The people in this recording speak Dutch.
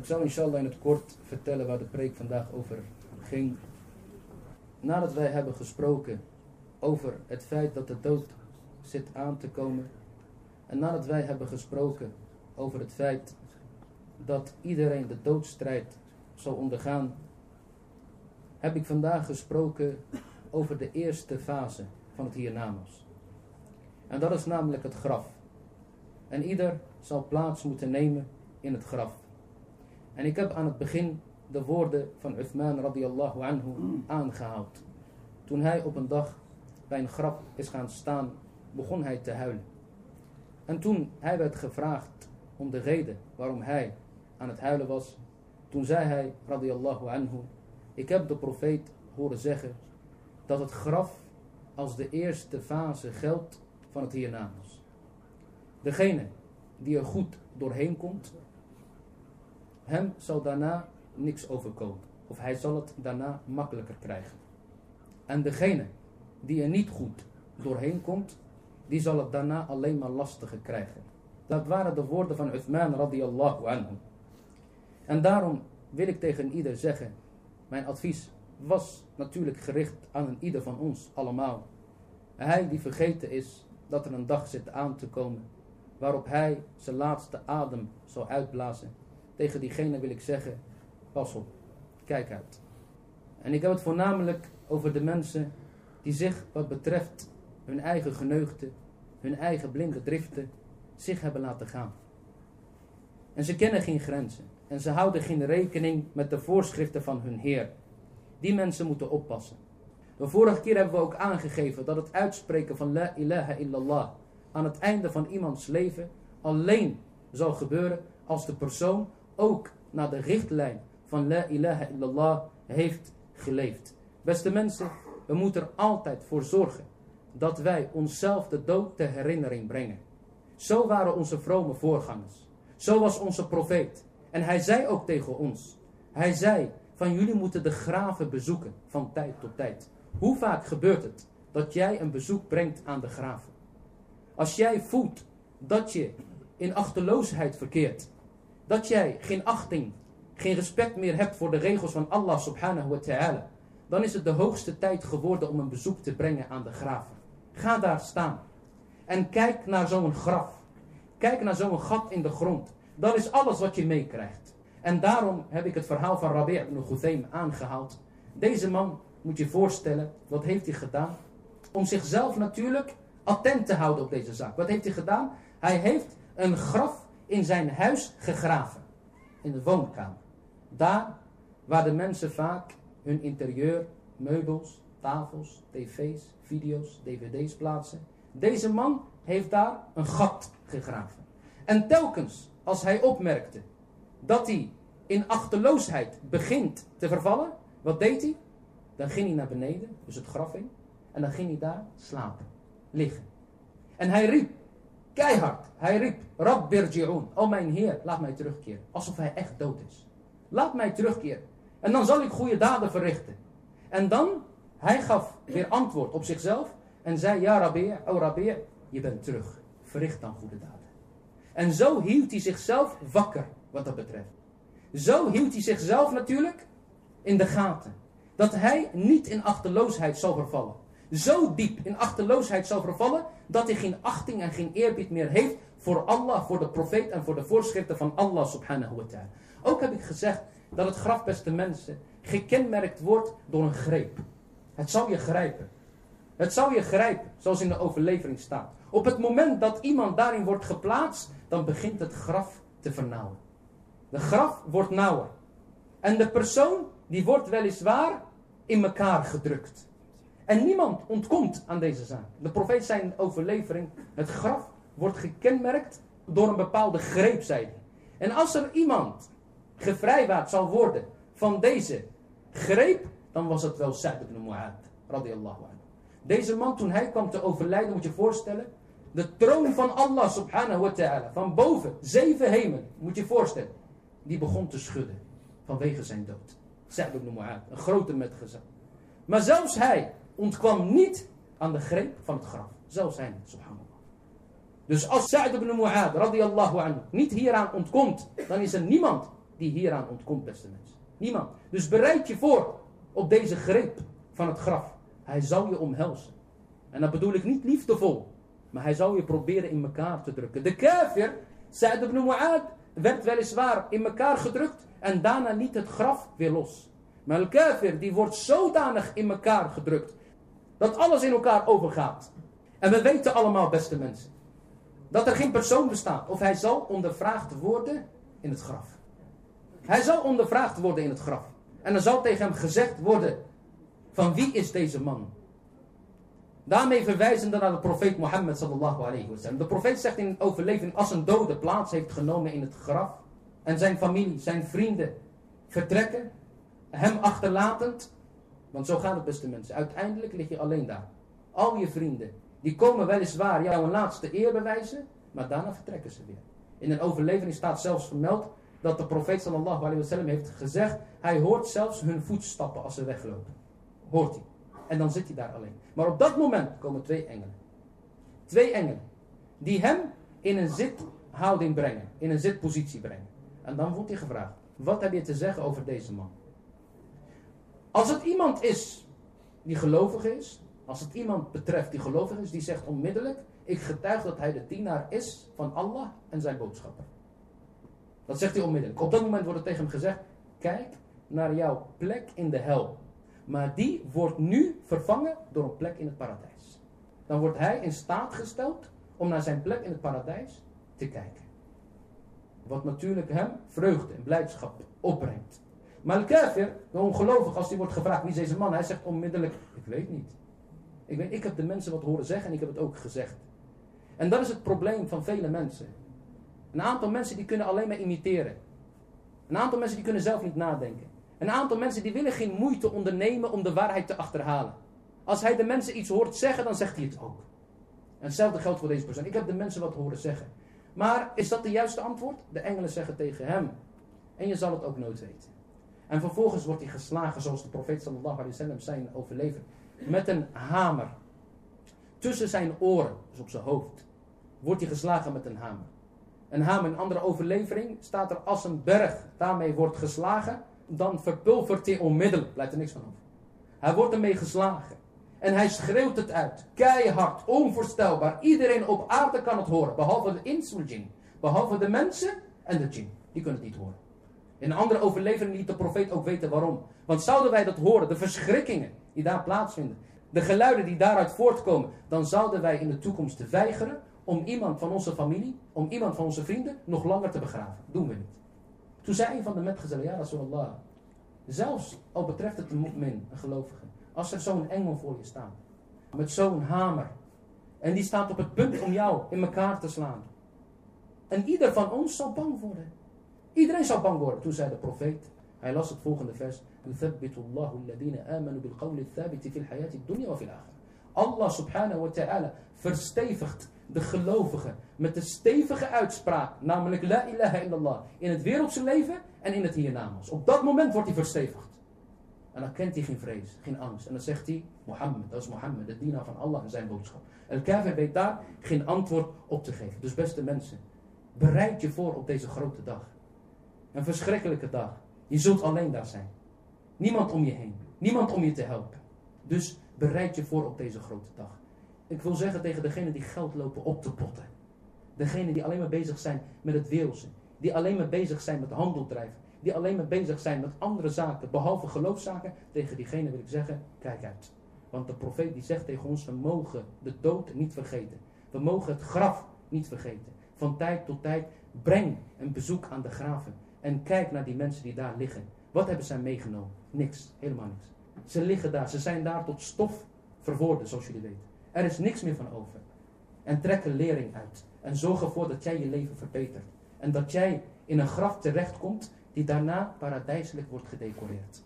Ik zal inshallah in het kort vertellen waar de preek vandaag over ging. Nadat wij hebben gesproken over het feit dat de dood zit aan te komen. En nadat wij hebben gesproken over het feit dat iedereen de doodstrijd zal ondergaan, heb ik vandaag gesproken over de eerste fase van het hiernamaals. En dat is namelijk het graf. En ieder zal plaats moeten nemen in het graf. En ik heb aan het begin de woorden van Uthman radiallahu anhu aangehaald. Toen hij op een dag bij een graf is gaan staan, begon hij te huilen. En toen hij werd gevraagd om de reden waarom hij aan het huilen was, toen zei hij radiallahu anhu, ik heb de profeet horen zeggen dat het graf als de eerste fase geldt van het hiernamaals. Degene die er goed doorheen komt, hem zal daarna niks overkomen. Of hij zal het daarna makkelijker krijgen. En degene die er niet goed doorheen komt, die zal het daarna alleen maar lastiger krijgen. Dat waren de woorden van Uthman radiallahu anhu. En daarom wil ik tegen ieder zeggen, mijn advies was natuurlijk gericht aan een ieder van ons allemaal. Hij die vergeten is dat er een dag zit aan te komen waarop hij zijn laatste adem zal uitblazen. Tegen diegene wil ik zeggen, pas op, kijk uit. En ik heb het voornamelijk over de mensen die zich wat betreft hun eigen geneugde, hun eigen blinde driften, zich hebben laten gaan. En ze kennen geen grenzen en ze houden geen rekening met de voorschriften van hun Heer. Die mensen moeten oppassen. De vorige keer hebben we ook aangegeven dat het uitspreken van La ilaha illallah aan het einde van iemands leven alleen zal gebeuren als de persoon ook naar de richtlijn van La ilaha illallah heeft geleefd. Beste mensen, we moeten er altijd voor zorgen dat wij onszelf de dood ter herinnering brengen. Zo waren onze vrome voorgangers. Zo was onze profeet. En hij zei ook tegen ons. Hij zei van jullie moeten de graven bezoeken van tijd tot tijd. Hoe vaak gebeurt het dat jij een bezoek brengt aan de graven? Als jij voelt dat je in achterloosheid verkeert. Dat jij geen achting, geen respect meer hebt voor de regels van Allah subhanahu wa ta'ala. Dan is het de hoogste tijd geworden om een bezoek te brengen aan de graven. Ga daar staan. En kijk naar zo'n graf. Kijk naar zo'n gat in de grond. Dat is alles wat je meekrijgt. En daarom heb ik het verhaal van Rabi' ibn Guthaym aangehaald. Deze man, moet je voorstellen, wat heeft hij gedaan? Om zichzelf natuurlijk attent te houden op deze zaak. Wat heeft hij gedaan? Hij heeft een graf in zijn huis gegraven. In de woonkamer. Daar waar de mensen vaak hun interieur, meubels, tafels, tv's, video's, dvd's plaatsen. Deze man heeft daar een gat gegraven. En telkens als hij opmerkte dat hij in achterloosheid begint te vervallen, wat deed hij? Dan ging hij naar beneden, dus het graf in, en dan ging hij daar slapen, liggen. En hij riep, keihard, hij riep, Rabbirji'un, o mijn Heer, laat mij terugkeren. Alsof hij echt dood is. Laat mij terugkeren. En dan zal ik goede daden verrichten. En dan, hij gaf weer antwoord op zichzelf en zei, ja Rabbi, o Rabbi, je bent terug. Verricht dan goede daden. En zo hield hij zichzelf wakker, wat dat betreft. Zo hield hij zichzelf natuurlijk in de gaten. Dat hij niet in achterloosheid zal vervallen. Zo diep in achterloosheid zal vervallen dat hij geen achting en geen eerbied meer heeft voor Allah, voor de profeet en voor de voorschriften van Allah subhanahu wa ta'ala. Ook heb ik gezegd dat het graf, beste mensen, gekenmerkt wordt door een greep. Het zal je grijpen. Het zal je grijpen, zoals in de overlevering staat. Op het moment dat iemand daarin wordt geplaatst, dan begint het graf te vernauwen. De graf wordt nauwer. En de persoon, die wordt weliswaar in elkaar gedrukt. En niemand ontkomt aan deze zaak. De profeet zei in overlevering, het graf wordt gekenmerkt door een bepaalde greep, zei hij. En als er iemand gevrijwaard zal worden van deze greep, dan was het wel Sa'd ibn Mu'ad, radiyallahu anhu. Deze man, toen hij kwam te overlijden, moet je voorstellen, de troon van Allah subhanahu wa ta'ala, van boven, zeven hemelen, moet je voorstellen, die begon te schudden vanwege zijn dood. Sa'd ibn Mu'ad, een grote metgezel. Maar zelfs hij ontkwam niet aan de greep van het graf. Zelfs hij niet, subhanallah. Dus als Sa'd ibn Mu'ad, radiyallahu anhu, niet hieraan ontkomt, dan is er niemand die hieraan ontkomt, beste mensen. Niemand. Dus bereid je voor op deze greep van het graf. Hij zal je omhelzen. En dat bedoel ik niet liefdevol. Maar hij zal je proberen in elkaar te drukken. De kafir, Sa'd ibn Mu'ad, werd weliswaar in elkaar gedrukt. En daarna liet het graf weer los. Maar de kafir die wordt zodanig in elkaar gedrukt. Dat alles in elkaar overgaat. En we weten allemaal, beste mensen. Dat er geen persoon bestaat. Of hij zal ondervraagd worden in het graf. Hij zal ondervraagd worden in het graf. En er zal tegen hem gezegd worden. Van wie is deze man? Daarmee verwijzen we naar de profeet Mohammed sallallahu alayhi wasallam. De profeet zegt in overleving als een dode plaats heeft genomen in het graf. En zijn familie, zijn vrienden vertrekken. Hem achterlatend. Want zo gaat het beste mensen. Uiteindelijk lig je alleen daar. Al je vrienden. Die komen weliswaar jou een laatste eer bewijzen. Maar daarna vertrekken ze weer. In een overlevering staat zelfs vermeld dat de profeet sallallahu alayhi wasallam heeft gezegd. Hij hoort zelfs hun voetstappen als ze weglopen. Hoort hij. En dan zit hij daar alleen. Maar op dat moment komen twee engelen. Twee engelen. Die hem in een zithouding brengen. In een zitpositie brengen. En dan wordt hij gevraagd. Wat heb je te zeggen over deze man? Als het iemand is die gelovig is. Als het iemand betreft die gelovig is. Die zegt onmiddellijk. Ik getuig dat hij de dienaar is van Allah en zijn boodschapper. Dat zegt hij onmiddellijk. Op dat moment wordt er tegen hem gezegd. Kijk naar jouw plek in de hel. Maar die wordt nu vervangen door een plek in het paradijs. Dan wordt hij in staat gesteld om naar zijn plek in het paradijs te kijken. Wat natuurlijk hem vreugde en blijdschap opbrengt. Maar kafir, de ongelovige, als die wordt gevraagd wie is deze man, hij zegt onmiddellijk, ik weet niet. Ik, weet, ik heb de mensen wat horen zeggen en ik heb het ook gezegd. En dat is het probleem van vele mensen. Een aantal mensen die kunnen alleen maar imiteren. Een aantal mensen die kunnen zelf niet nadenken. Een aantal mensen die willen geen moeite ondernemen om de waarheid te achterhalen. Als hij de mensen iets hoort zeggen, dan zegt hij het ook. En hetzelfde geldt voor deze persoon. Ik heb de mensen wat horen zeggen. Maar is dat de juiste antwoord? De engelen zeggen tegen hem. En je zal het ook nooit weten. En vervolgens wordt hij geslagen, zoals de profeet sallallahu alaihi wasallam zijn overlevering. Met een hamer. Tussen zijn oren, dus op zijn hoofd. Wordt hij geslagen met een hamer. Een hamer, in andere overlevering, staat er als een berg. Daarmee wordt geslagen dan verpulvert hij onmiddellijk. Blijft er niks van over. Hij wordt ermee geslagen. En hij schreeuwt het uit. Keihard, onvoorstelbaar. Iedereen op aarde kan het horen. Behalve de ins jinn. Behalve de mensen en de jinn. Die kunnen het niet horen. In andere overlevering liet de profeet ook weten waarom. Want zouden wij dat horen, de verschrikkingen die daar plaatsvinden. De geluiden die daaruit voortkomen. Dan zouden wij in de toekomst weigeren om iemand van onze familie, om iemand van onze vrienden nog langer te begraven. Doen we niet. Toen zei een van de metgezellen, ja Rasulallah, zelfs al betreft het een mu'min, een gelovige, als er zo'n engel voor je staat, met zo'n hamer, en die staat op het punt om jou in elkaar te slaan. En ieder van ons zal bang worden. Iedereen zal bang worden. Toen zei de profeet, hij las het volgende vers, Allah subhanahu wa ta'ala verstevigt de gelovigen met de stevige uitspraak, namelijk La ilaha illallah, in het wereldse leven en in het hiernamaals. Op dat moment wordt hij verstevigd. En dan kent hij geen vrees, geen angst. En dan zegt hij, Mohammed, dat is Mohammed, de dienaar van Allah en zijn boodschap. El kafir weet daar geen antwoord op te geven. Dus beste mensen, bereid je voor op deze grote dag. Een verschrikkelijke dag. Je zult alleen daar zijn. Niemand om je heen. Niemand om je te helpen. Dus bereid je voor op deze grote dag. Ik wil zeggen tegen degenen die geld lopen op te potten. Degenen die alleen maar bezig zijn met het wereldse. Die alleen maar bezig zijn met handel drijven. Die alleen maar bezig zijn met andere zaken, behalve geloofszaken. Tegen diegenen wil ik zeggen, kijk uit. Want de profeet die zegt tegen ons, we mogen de dood niet vergeten. We mogen het graf niet vergeten. Van tijd tot tijd breng een bezoek aan de graven. En kijk naar die mensen die daar liggen. Wat hebben zij meegenomen? Niks, helemaal niks. Ze liggen daar, ze zijn daar tot stof verworden, zoals jullie weten. Er is niks meer van over. En trek er lering uit. En zorg ervoor dat jij je leven verbetert. En dat jij in een graf terechtkomt die daarna paradijselijk wordt gedecoreerd.